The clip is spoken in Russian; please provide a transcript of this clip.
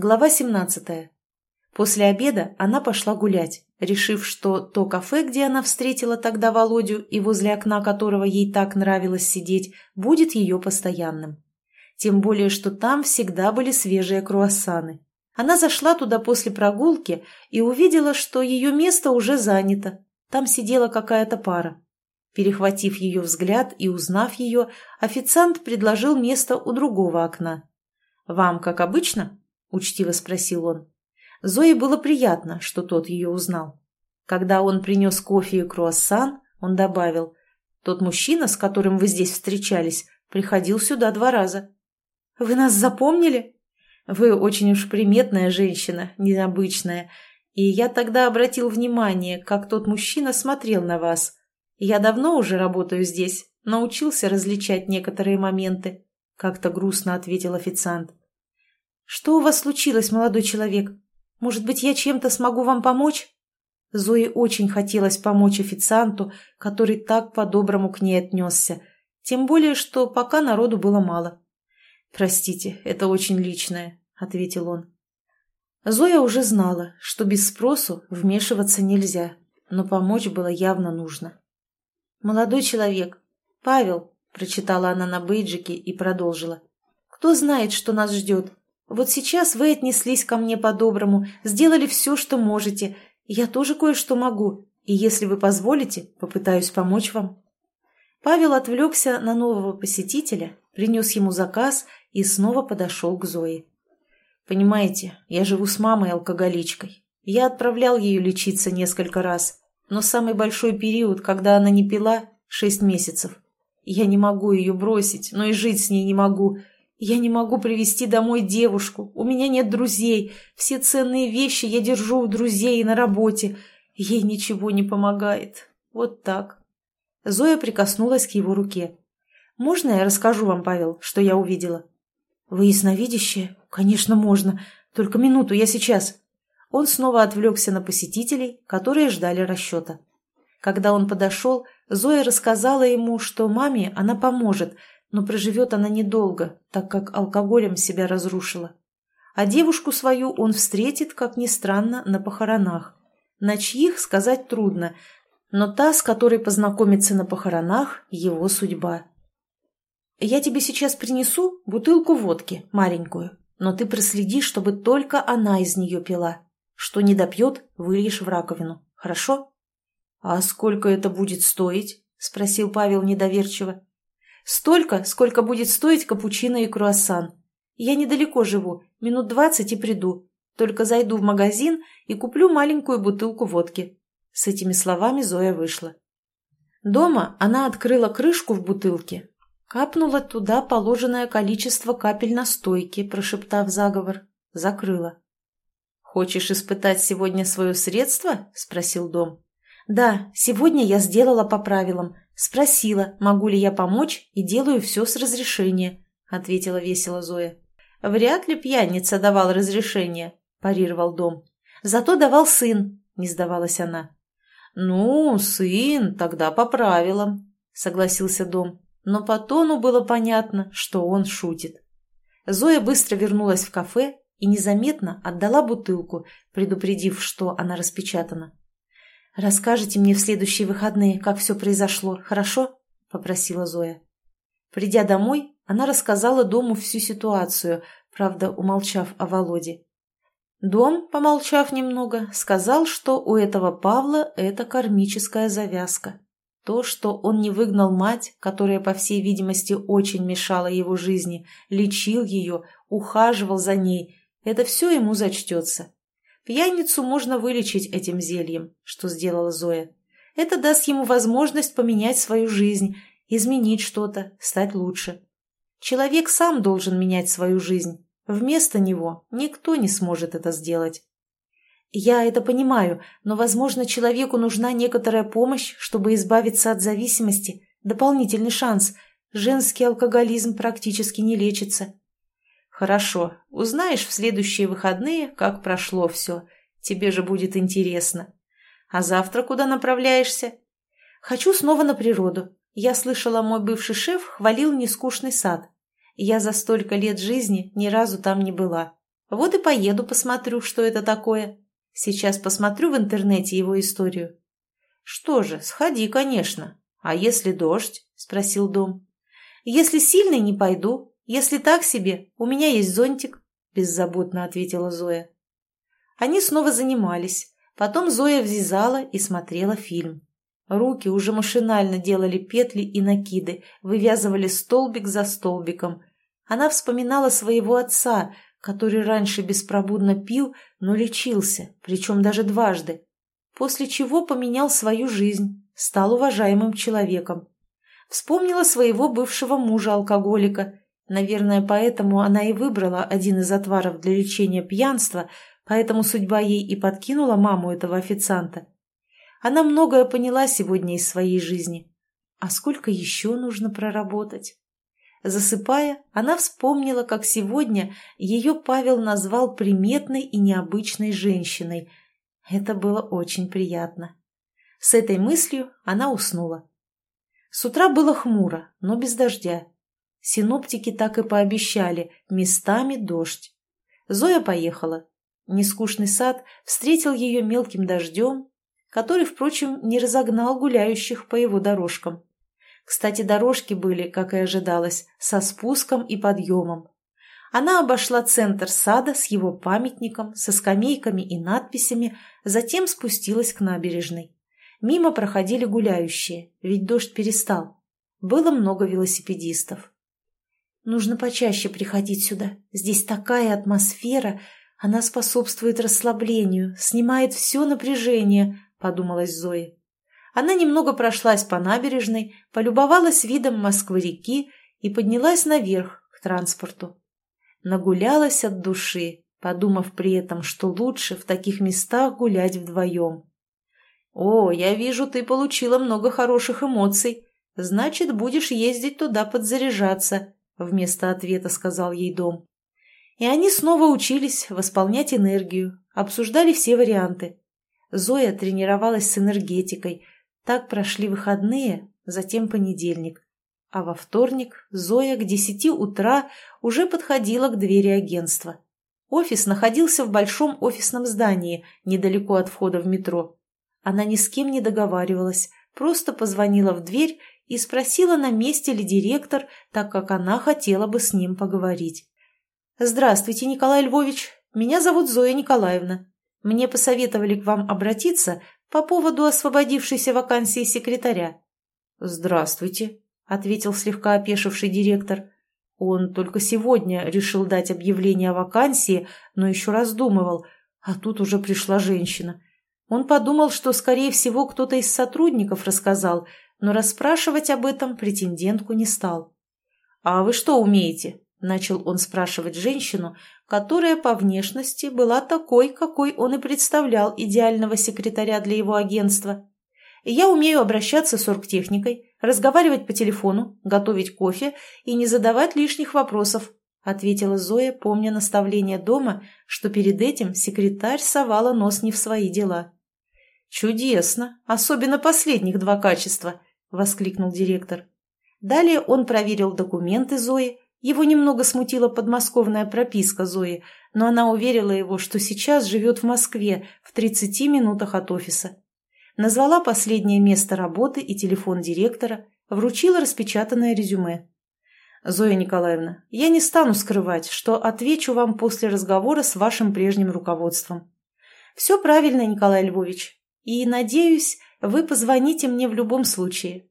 Глава 17. После обеда она пошла гулять, решив, что то кафе, где она встретила тогда Володю и возле окна которого ей так нравилось сидеть, будет ее постоянным. Тем более, что там всегда были свежие круассаны. Она зашла туда после прогулки и увидела, что ее место уже занято. Там сидела какая-то пара. Перехватив ее взгляд и узнав ее, официант предложил место у другого окна. «Вам как обычно?» — учтиво спросил он. Зое было приятно, что тот ее узнал. Когда он принес кофе и круассан, он добавил, «Тот мужчина, с которым вы здесь встречались, приходил сюда два раза». «Вы нас запомнили?» «Вы очень уж приметная женщина, необычная, и я тогда обратил внимание, как тот мужчина смотрел на вас. Я давно уже работаю здесь, научился различать некоторые моменты», — как-то грустно ответил официант. «Что у вас случилось, молодой человек? Может быть, я чем-то смогу вам помочь?» Зое очень хотелось помочь официанту, который так по-доброму к ней отнесся, тем более, что пока народу было мало. «Простите, это очень личное», — ответил он. Зоя уже знала, что без спросу вмешиваться нельзя, но помочь было явно нужно. «Молодой человек, Павел», — прочитала она на бейджике и продолжила, — «кто знает, что нас ждет? Вот сейчас вы отнеслись ко мне по-доброму, сделали все, что можете. Я тоже кое-что могу, и если вы позволите, попытаюсь помочь вам». Павел отвлекся на нового посетителя, принес ему заказ и снова подошел к Зое. «Понимаете, я живу с мамой-алкоголичкой. Я отправлял ее лечиться несколько раз, но самый большой период, когда она не пила, — шесть месяцев. Я не могу ее бросить, но и жить с ней не могу. Я не могу привести домой девушку, у меня нет друзей, все ценные вещи я держу у друзей на работе. Ей ничего не помогает. Вот так. Зоя прикоснулась к его руке. «Можно я расскажу вам, Павел, что я увидела?» «Вы ясновидящая?» «Конечно, можно. Только минуту, я сейчас». Он снова отвлекся на посетителей, которые ждали расчета. Когда он подошел, Зоя рассказала ему, что маме она поможет – но проживет она недолго, так как алкоголем себя разрушила. А девушку свою он встретит, как ни странно, на похоронах. На чьих сказать трудно, но та, с которой познакомится на похоронах, его судьба. «Я тебе сейчас принесу бутылку водки, маленькую, но ты проследи, чтобы только она из нее пила. Что не допьет, выльешь в раковину, хорошо?» «А сколько это будет стоить?» – спросил Павел недоверчиво. Столько, сколько будет стоить капучино и круассан. Я недалеко живу, минут двадцать и приду. Только зайду в магазин и куплю маленькую бутылку водки». С этими словами Зоя вышла. Дома она открыла крышку в бутылке, капнула туда положенное количество капель настойки, прошептав заговор, закрыла. «Хочешь испытать сегодня свое средство?» – спросил Дом. «Да, сегодня я сделала по правилам. Спросила, могу ли я помочь, и делаю все с разрешения», — ответила весело Зоя. «Вряд ли пьяница давал разрешение», — парировал Дом. «Зато давал сын», — не сдавалась она. «Ну, сын, тогда по правилам», — согласился Дом. Но по тону было понятно, что он шутит. Зоя быстро вернулась в кафе и незаметно отдала бутылку, предупредив, что она распечатана. «Расскажите мне в следующие выходные, как все произошло, хорошо?» – попросила Зоя. Придя домой, она рассказала дому всю ситуацию, правда, умолчав о Володе. Дом, помолчав немного, сказал, что у этого Павла это кармическая завязка. То, что он не выгнал мать, которая, по всей видимости, очень мешала его жизни, лечил ее, ухаживал за ней, это все ему зачтется. Пьяницу можно вылечить этим зельем, что сделала Зоя. Это даст ему возможность поменять свою жизнь, изменить что-то, стать лучше. Человек сам должен менять свою жизнь. Вместо него никто не сможет это сделать. Я это понимаю, но, возможно, человеку нужна некоторая помощь, чтобы избавиться от зависимости, дополнительный шанс. Женский алкоголизм практически не лечится. «Хорошо. Узнаешь в следующие выходные, как прошло все. Тебе же будет интересно. А завтра куда направляешься?» «Хочу снова на природу. Я слышала, мой бывший шеф хвалил нескучный сад. Я за столько лет жизни ни разу там не была. Вот и поеду посмотрю, что это такое. Сейчас посмотрю в интернете его историю. Что же, сходи, конечно. А если дождь? Спросил Дом. Если сильный, не пойду. Если так себе, у меня есть зонтик, беззаботно ответила Зоя. Они снова занимались. Потом Зоя взязала и смотрела фильм. Руки уже машинально делали петли и накиды, вывязывали столбик за столбиком. Она вспоминала своего отца, который раньше беспробудно пил, но лечился, причем даже дважды, после чего поменял свою жизнь, стал уважаемым человеком. Вспомнила своего бывшего мужа-алкоголика. Наверное, поэтому она и выбрала один из отваров для лечения пьянства, поэтому судьба ей и подкинула маму этого официанта. Она многое поняла сегодня из своей жизни. А сколько еще нужно проработать? Засыпая, она вспомнила, как сегодня ее Павел назвал приметной и необычной женщиной. Это было очень приятно. С этой мыслью она уснула. С утра было хмуро, но без дождя. Синоптики так и пообещали, местами дождь. Зоя поехала. Нескучный сад встретил ее мелким дождем, который, впрочем, не разогнал гуляющих по его дорожкам. Кстати, дорожки были, как и ожидалось, со спуском и подъемом. Она обошла центр сада с его памятником, со скамейками и надписями, затем спустилась к набережной. Мимо проходили гуляющие, ведь дождь перестал. Было много велосипедистов. Нужно почаще приходить сюда. Здесь такая атмосфера, она способствует расслаблению, снимает все напряжение, подумалась Зоя. Она немного прошлась по набережной, полюбовалась видом Москвы-реки и поднялась наверх, к транспорту. Нагулялась от души, подумав при этом, что лучше в таких местах гулять вдвоем. «О, я вижу, ты получила много хороших эмоций. Значит, будешь ездить туда подзаряжаться», — вместо ответа сказал ей дом. И они снова учились восполнять энергию, обсуждали все варианты. Зоя тренировалась с энергетикой — так прошли выходные, затем понедельник. А во вторник Зоя к десяти утра уже подходила к двери агентства. Офис находился в большом офисном здании, недалеко от входа в метро. Она ни с кем не договаривалась, просто позвонила в дверь и спросила, на месте ли директор, так как она хотела бы с ним поговорить. «Здравствуйте, Николай Львович. Меня зовут Зоя Николаевна. Мне посоветовали к вам обратиться по поводу освободившейся вакансии секретаря. «Здравствуйте», — ответил слегка опешивший директор. Он только сегодня решил дать объявление о вакансии, но еще раздумывал, а тут уже пришла женщина. Он подумал, что, скорее всего, кто-то из сотрудников рассказал, но расспрашивать об этом претендентку не стал. «А вы что умеете?» – начал он спрашивать женщину, которая по внешности была такой, какой он и представлял идеального секретаря для его агентства. Я умею обращаться с оргтехникой, разговаривать по телефону, готовить кофе и не задавать лишних вопросов, ответила Зоя, помня наставление дома, что перед этим секретарь совала нос не в свои дела. «Чудесно! Особенно последних два качества!» – воскликнул директор. Далее он проверил документы Зои, его немного смутила подмосковная прописка Зои, но она уверила его, что сейчас живет в Москве, в 30 минутах от офиса. Назвала последнее место работы и телефон директора, вручила распечатанное резюме. «Зоя Николаевна, я не стану скрывать, что отвечу вам после разговора с вашим прежним руководством». «Все правильно, Николай Львович. И, надеюсь, вы позвоните мне в любом случае.